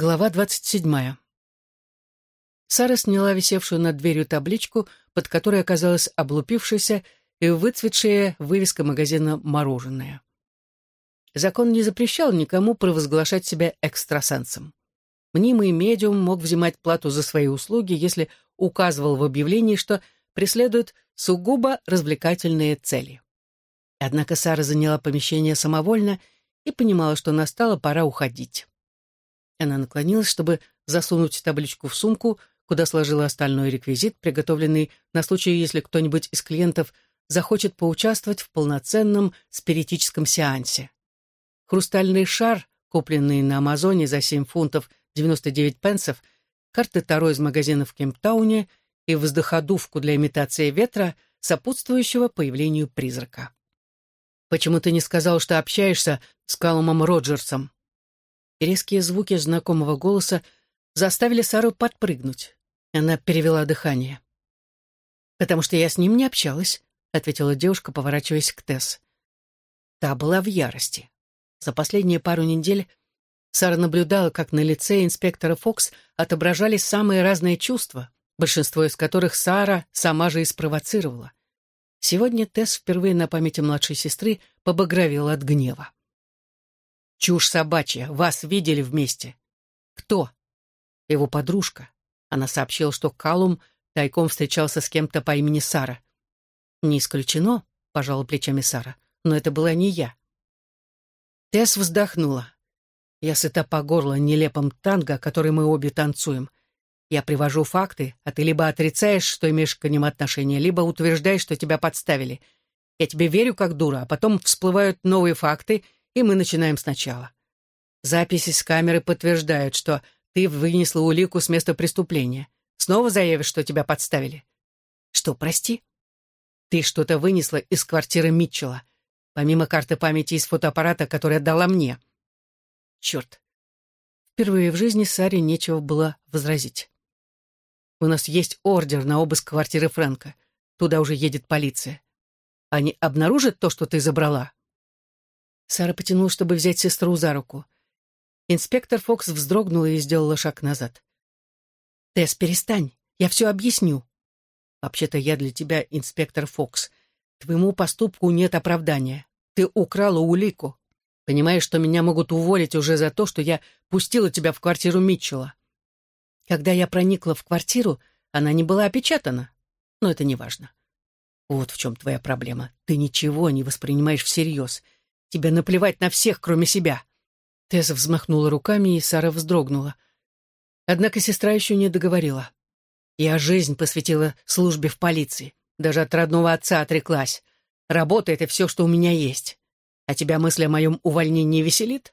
Глава двадцать седьмая. Сара сняла висевшую над дверью табличку, под которой оказалась облупившаяся и выцветшая вывеска магазина «Мороженое». Закон не запрещал никому провозглашать себя экстрасенсом. Мнимый медиум мог взимать плату за свои услуги, если указывал в объявлении, что преследует сугубо развлекательные цели. Однако Сара заняла помещение самовольно и понимала, что настала пора уходить. Она наклонилась, чтобы засунуть табличку в сумку, куда сложила остальной реквизит, приготовленный на случай, если кто-нибудь из клиентов захочет поучаствовать в полноценном спиритическом сеансе. Хрустальный шар, купленный на Амазоне за 7 фунтов 99 пенсов, карты Таро из магазина в Кемптауне и воздуходувку для имитации ветра, сопутствующего появлению призрака. «Почему ты не сказал, что общаешься с Калумом Роджерсом?» Резкие звуки знакомого голоса заставили Сару подпрыгнуть. Она перевела дыхание. «Потому что я с ним не общалась», — ответила девушка, поворачиваясь к Тесс. Та была в ярости. За последние пару недель Сара наблюдала, как на лице инспектора Фокс отображались самые разные чувства, большинство из которых Сара сама же и спровоцировала. Сегодня Тесс впервые на памяти младшей сестры побагровела от гнева. Чушь собачья. Вас видели вместе. Кто? Его подружка. Она сообщила, что Калум тайком встречался с кем-то по имени Сара. Не исключено, пожала плечами Сара, но это была не я. Тесс вздохнула. Я сыта по горло нелепым танго, который мы обе танцуем. Я привожу факты, а ты либо отрицаешь, что имеешь к ним отношение, либо утверждаешь, что тебя подставили. Я тебе верю как дура, а потом всплывают новые факты — и мы начинаем сначала. Записи с камеры подтверждают, что ты вынесла улику с места преступления. Снова заявишь, что тебя подставили. Что, прости? Ты что-то вынесла из квартиры Митчелла, помимо карты памяти из фотоаппарата, который отдала мне. Черт. Впервые в жизни Саре нечего было возразить. У нас есть ордер на обыск квартиры Фрэнка. Туда уже едет полиция. Они обнаружат то, что ты забрала? Сара потянула, чтобы взять сестру за руку. Инспектор Фокс вздрогнула и сделала шаг назад. «Тесс, перестань, я все объясню. Вообще-то я для тебя инспектор Фокс. Твоему поступку нет оправдания. Ты украла улику. Понимаешь, что меня могут уволить уже за то, что я пустила тебя в квартиру Митчелла. Когда я проникла в квартиру, она не была опечатана. Но это не важно. Вот в чем твоя проблема. Ты ничего не воспринимаешь всерьез. Тебе наплевать на всех, кроме себя». Тесса взмахнула руками, и Сара вздрогнула. Однако сестра еще не договорила. Я жизнь посвятила службе в полиции. Даже от родного отца отреклась. Работа — это все, что у меня есть. А тебя мысль о моем увольнении веселит?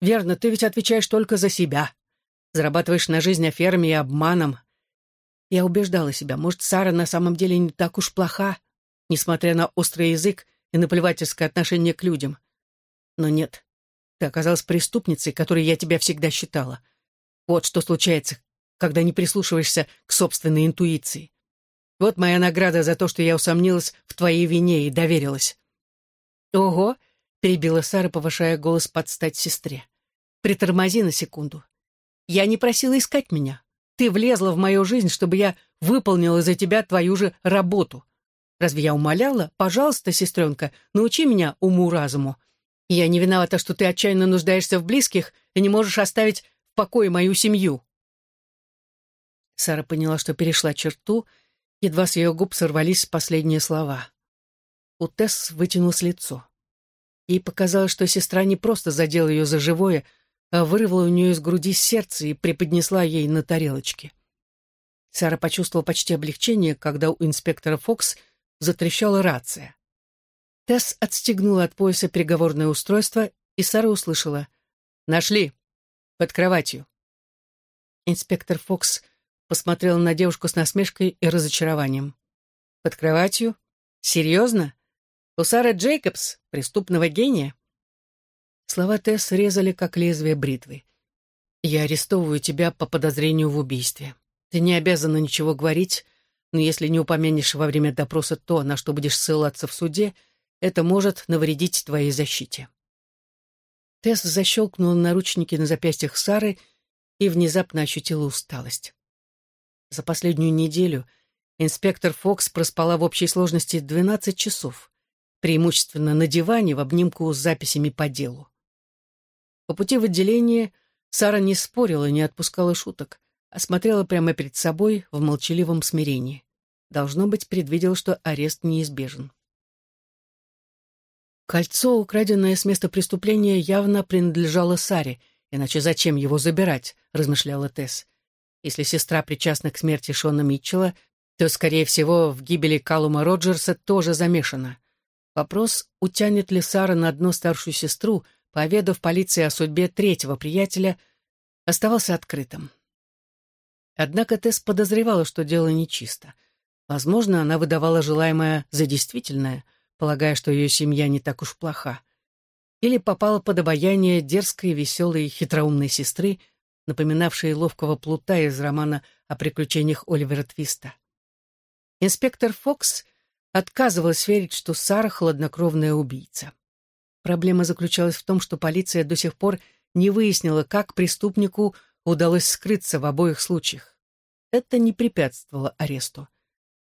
Верно, ты ведь отвечаешь только за себя. Зарабатываешь на жизнь аферами и обманом. Я убеждала себя, может, Сара на самом деле не так уж плоха, несмотря на острый язык и наплевательское отношение к людям. Но нет, ты оказалась преступницей, которой я тебя всегда считала. Вот что случается, когда не прислушиваешься к собственной интуиции. Вот моя награда за то, что я усомнилась в твоей вине и доверилась. «Ого!» — перебила Сара, повышая голос под стать сестре. «Притормози на секунду. Я не просила искать меня. Ты влезла в мою жизнь, чтобы я выполнила за тебя твою же работу. Разве я умоляла? Пожалуйста, сестренка, научи меня уму-разуму. Я не виновата, что ты отчаянно нуждаешься в близких и не можешь оставить в покое мою семью». Сара поняла, что перешла черту, едва с ее губ сорвались последние слова. У Тесс вытянулось лицо. Ей показалось, что сестра не просто задела ее за живое, а вырвала у нее из груди сердце и преподнесла ей на тарелочке. Сара почувствовала почти облегчение, когда у инспектора Фокс — затрещала рация. Тесс отстегнула от пояса переговорное устройство, и Сара услышала. «Нашли. Под кроватью». Инспектор Фокс посмотрел на девушку с насмешкой и разочарованием. «Под кроватью? Серьезно? У Сары Джейкобс, преступного гения?» Слова Тесс резали, как лезвие бритвы. «Я арестовываю тебя по подозрению в убийстве. Ты не обязана ничего говорить, но если не упомянешь во время допроса то, на что будешь ссылаться в суде, это может навредить твоей защите. Тесс защелкнула наручники на запястьях Сары и внезапно ощутила усталость. За последнюю неделю инспектор Фокс проспала в общей сложности 12 часов, преимущественно на диване в обнимку с записями по делу. По пути в отделение Сара не спорила, не отпускала шуток, а смотрела прямо перед собой в молчаливом смирении. Должно быть, предвидел, что арест неизбежен. Кольцо, украденное с места преступления, явно принадлежало Саре, иначе зачем его забирать, размышляла Тесс. Если сестра причастна к смерти Шона Митчелла, то, скорее всего, в гибели Калума Роджерса тоже замешана. Вопрос, утянет ли Сара на дно старшую сестру, поведав полиции о судьбе третьего приятеля, оставался открытым. Однако Тесс подозревала, что дело нечисто. Возможно, она выдавала желаемое за действительное, полагая, что ее семья не так уж плоха. Или попала под обаяние дерзкой, веселой, хитроумной сестры, напоминавшей ловкого плута из романа о приключениях Оливера Твиста. Инспектор Фокс отказывалась верить, что Сара — хладнокровная убийца. Проблема заключалась в том, что полиция до сих пор не выяснила, как преступнику удалось скрыться в обоих случаях. Это не препятствовало аресту.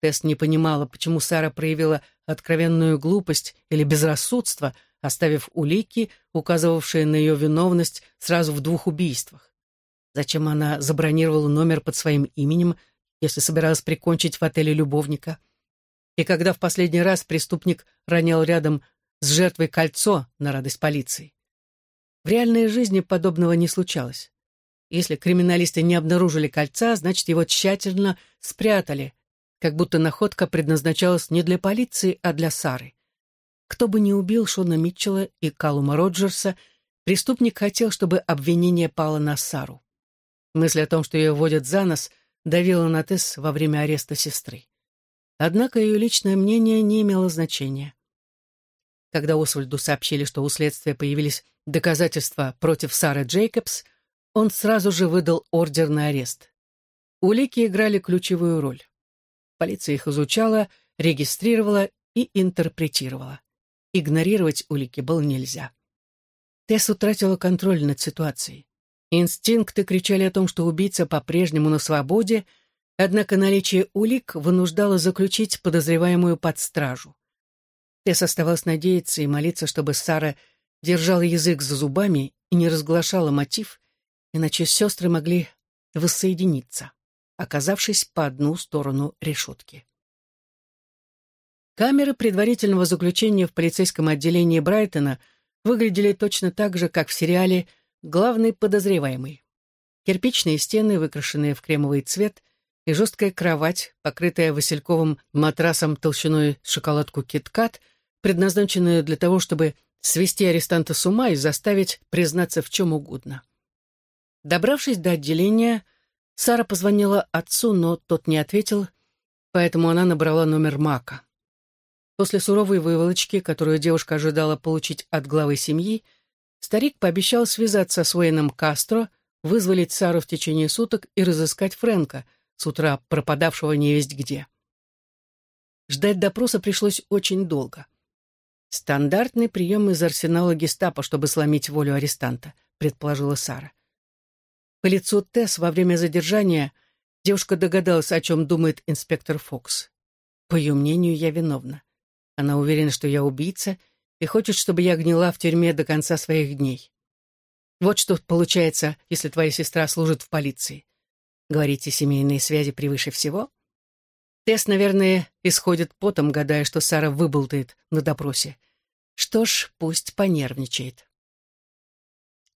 Тесс не понимала, почему Сара проявила откровенную глупость или безрассудство, оставив улики, указывавшие на ее виновность сразу в двух убийствах. Зачем она забронировала номер под своим именем, если собиралась прикончить в отеле любовника? И когда в последний раз преступник ронял рядом с жертвой кольцо на радость полиции? В реальной жизни подобного не случалось. Если криминалисты не обнаружили кольца, значит, его тщательно спрятали, как будто находка предназначалась не для полиции, а для Сары. Кто бы ни убил Шона Митчелла и Калума Роджерса, преступник хотел, чтобы обвинение пало на Сару. Мысль о том, что ее водят за нос, давила на Тесс во время ареста сестры. Однако ее личное мнение не имело значения. Когда Освальду сообщили, что у следствия появились доказательства против Сары Джейкобс, он сразу же выдал ордер на арест. Улики играли ключевую роль. Полиция их изучала, регистрировала и интерпретировала. Игнорировать улики было нельзя. Тесс утратила контроль над ситуацией. Инстинкты кричали о том, что убийца по-прежнему на свободе, однако наличие улик вынуждало заключить подозреваемую под стражу. Тесс оставалось надеяться и молиться, чтобы Сара держала язык за зубами и не разглашала мотив, иначе сестры могли воссоединиться, оказавшись по одну сторону решетки. Камеры предварительного заключения в полицейском отделении Брайтона выглядели точно так же, как в сериале «Главный подозреваемый». Кирпичные стены, выкрашенные в кремовый цвет, и жесткая кровать, покрытая васильковым матрасом толщиной шоколадку «Киткат», предназначенная для того, чтобы свести арестанта с ума и заставить признаться в чем угодно. Добравшись до отделения, Сара позвонила отцу, но тот не ответил, поэтому она набрала номер Мака. После суровой выволочки, которую девушка ожидала получить от главы семьи, старик пообещал связаться с Уэйном Кастро, вызволить Сару в течение суток и разыскать Фрэнка, с утра пропадавшего невесть где. Ждать допроса пришлось очень долго. Стандартный прием из арсенала гестапо, чтобы сломить волю арестанта, предположила Сара. По лицу Тесс во время задержания девушка догадалась, о чем думает инспектор Фокс. По ее мнению, я виновна. Она уверена, что я убийца и хочет, чтобы я гнила в тюрьме до конца своих дней. Вот что получается, если твоя сестра служит в полиции. Говорите, семейные связи превыше всего? Тесс, наверное, исходит потом, гадая, что Сара выболтает на допросе. Что ж, пусть понервничает.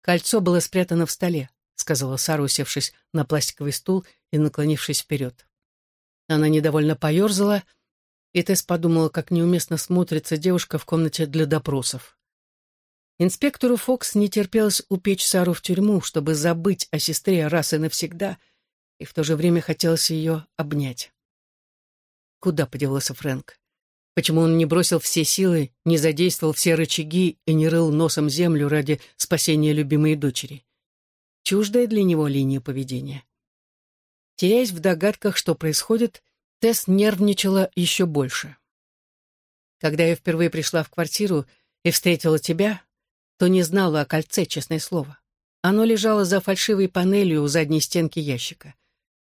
Кольцо было спрятано в столе сказала Сара, усевшись на пластиковый стул и наклонившись вперед. Она недовольно поерзала, и Тесс подумала, как неуместно смотрится девушка в комнате для допросов. Инспектору Фокс не терпелось упечь Сару в тюрьму, чтобы забыть о сестре раз и навсегда, и в то же время хотелось ее обнять. Куда подевался Фрэнк? Почему он не бросил все силы, не задействовал все рычаги и не рыл носом землю ради спасения любимой дочери? Чуждая для него линия поведения. Теряясь в догадках, что происходит, Тесс нервничала еще больше. Когда я впервые пришла в квартиру и встретила тебя, то не знала о кольце, честное слово. Оно лежало за фальшивой панелью у задней стенки ящика.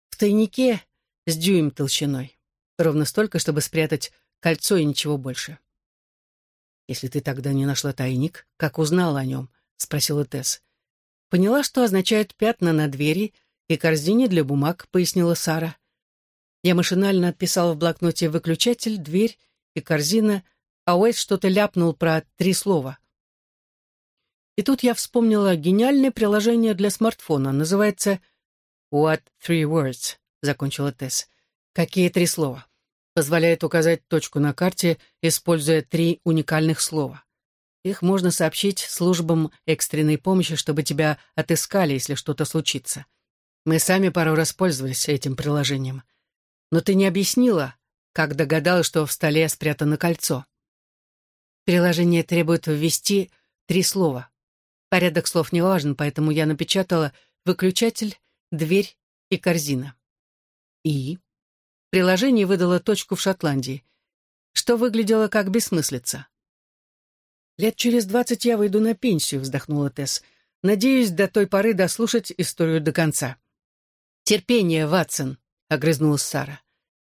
В тайнике с дюйм толщиной. Ровно столько, чтобы спрятать кольцо и ничего больше. «Если ты тогда не нашла тайник, как узнала о нем?» — спросила Тесс. «Поняла, что означают пятна на двери и корзине для бумаг», — пояснила Сара. Я машинально отписала в блокноте «выключатель», «дверь» и «корзина», а Уэйд что-то ляпнул про три слова. И тут я вспомнила гениальное приложение для смартфона. Называется «What Three Words», — закончила Тесс. «Какие три слова?» Позволяет указать точку на карте, используя три уникальных слова. Их можно сообщить службам экстренной помощи, чтобы тебя отыскали, если что-то случится. Мы сами пару раз пользовались этим приложением. Но ты не объяснила, как догадалась, что в столе спрятано кольцо. Приложение требует ввести три слова. Порядок слов не важен, поэтому я напечатала «выключатель», «дверь» и «корзина». И приложение выдало точку в Шотландии, что выглядело как бессмыслица. «Лет через двадцать я выйду на пенсию», — вздохнула Тесс. «Надеюсь, до той поры дослушать историю до конца». «Терпение, Ватсон», — огрызнулась Сара.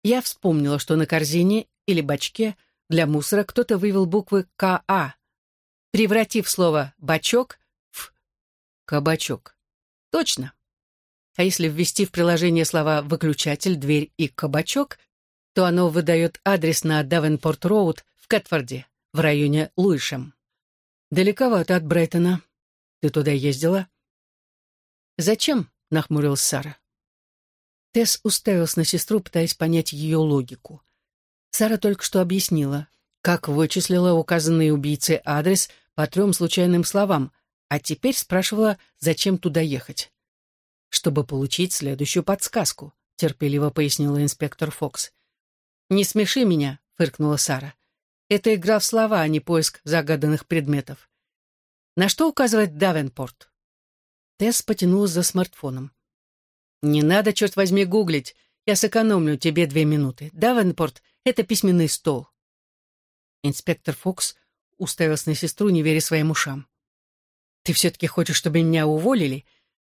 Я вспомнила, что на корзине или бачке для мусора кто-то вывел буквы «КА», превратив слово «бачок» Кабачок. Точно. А если ввести в приложение слова «выключатель», «дверь» и «кабачок», то оно выдает адрес на Давенпорт-Роуд в Кэтфорде, в районе Луишем. Далековато от Брайтона. Ты туда ездила? Зачем? — нахмурилась Сара. Тесс уставилась на сестру, пытаясь понять ее логику. Сара только что объяснила, как вычислила указанный убийцей адрес по трем случайным словам, а теперь спрашивала, зачем туда ехать. «Чтобы получить следующую подсказку», — терпеливо пояснила инспектор Фокс. «Не смеши меня», — фыркнула Сара. «Это игра в слова, а не поиск загаданных предметов». «На что указывает Давенпорт?» Тесс потянулась за смартфоном. «Не надо, черт возьми, гуглить. Я сэкономлю тебе две минуты. Давенпорт — это письменный стол». Инспектор Фокс уставился на сестру, не веря своим ушам. Ты все-таки хочешь, чтобы меня уволили?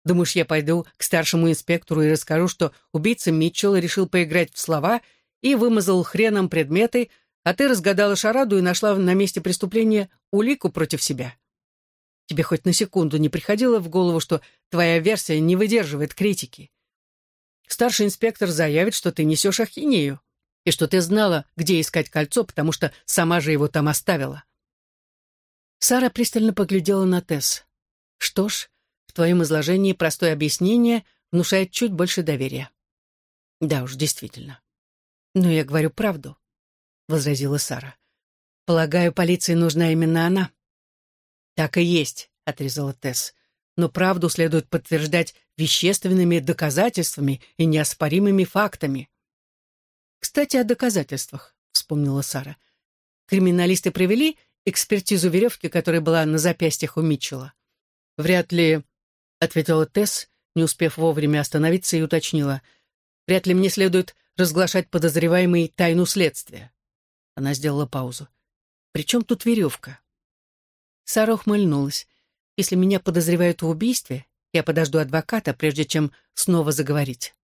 Думаешь, я пойду к старшему инспектору и расскажу, что убийца Митчелл решил поиграть в слова и вымазал хреном предметы, а ты разгадала шараду и нашла на месте преступления улику против себя? Тебе хоть на секунду не приходило в голову, что твоя версия не выдерживает критики? Старший инспектор заявит, что ты несешь ахинею, и что ты знала, где искать кольцо, потому что сама же его там оставила. Сара пристально поглядела на Тесс. «Что ж, в твоем изложении простое объяснение внушает чуть больше доверия». «Да уж, действительно». «Но я говорю правду», — возразила Сара. «Полагаю, полиции нужна именно она». «Так и есть», — отрезала Тесс. «Но правду следует подтверждать вещественными доказательствами и неоспоримыми фактами». «Кстати, о доказательствах», — вспомнила Сара. «Криминалисты провели экспертизу веревки, которая была на запястьях у Митчелла. «Вряд ли», — ответила Тесс, не успев вовремя остановиться и уточнила, «вряд ли мне следует разглашать подозреваемый тайну следствия». Она сделала паузу. «При чем тут веревка?» Сара ухмыльнулась. «Если меня подозревают в убийстве, я подожду адвоката, прежде чем снова заговорить».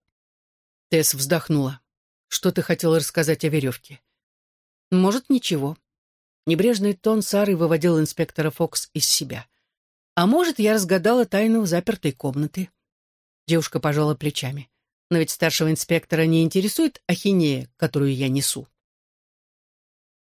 Тесс вздохнула. «Что ты хотела рассказать о веревке?» «Может, ничего. Небрежный тон Сары выводил инспектора Фокс из себя. «А может, я разгадала тайну запертой комнаты?» Девушка пожала плечами. «Но ведь старшего инспектора не интересует ахинея, которую я несу».